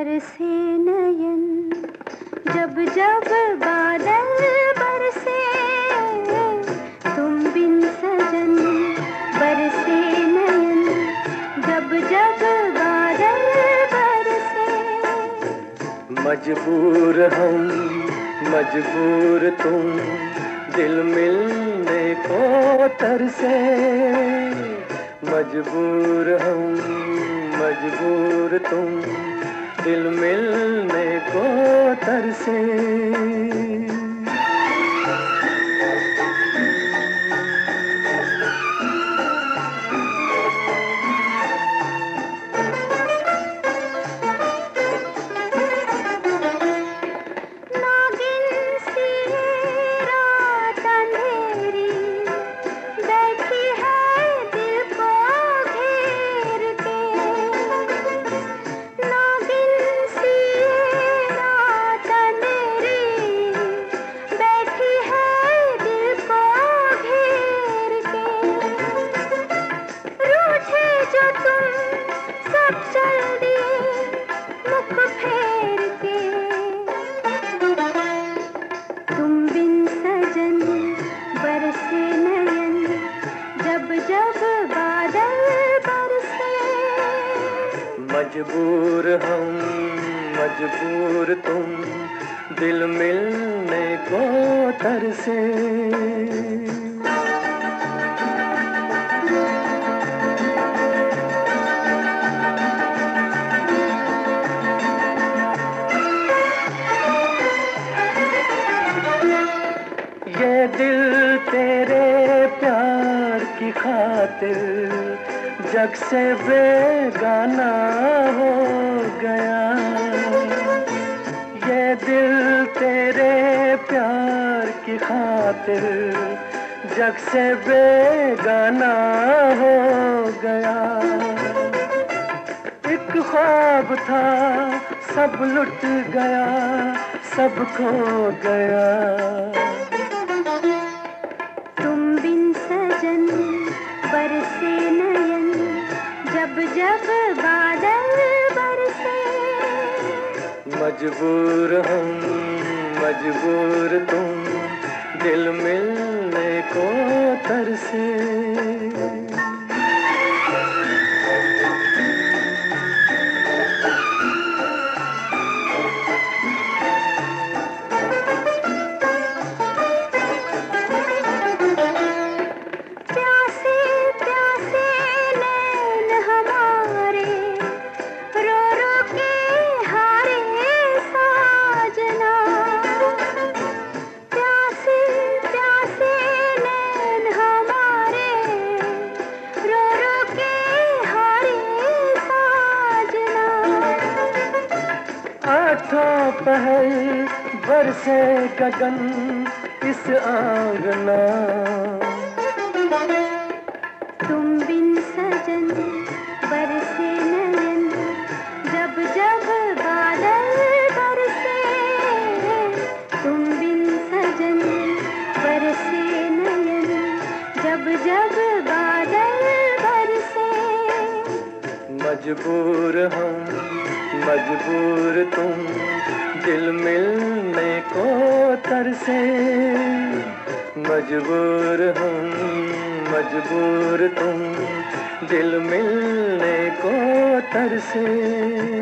बरसे नयन, जब जब बादल बरसे, तुम बिन सजन बरसे नयन, जब जब बादल बरसे। मजबूर हम, मजबूर तुम, दिल मिलने को तरसे। मजबूर हम, मजबूर तुम दिल मिलने को तरसे। मजबूर हम मजबूर तुम दिल मिलने को तरसे। ये दिल तेरे प्यार की खातिर जग से बेगाना हो गया। ये दिल तेरे प्यार की खातिर जग से बेगाना हो गया। एक ख्वाब था, सब लुट गया, सब खो गया। जब जब बादल बरसे। मजबूर हम मजबूर तुम दिल मिलने को तरसे। पहल बरसे गगन इस आंगना। तुम बिन सजन बरसे नयन जब जब बादल बरसे तुम बिन सजन बरसे नयन जब जब बादल बरसे। मजबूर हम मजबूर तुम दिल मिलने को तरसे। मजबूर हम मजबूर तुम दिल मिलने को तरसे।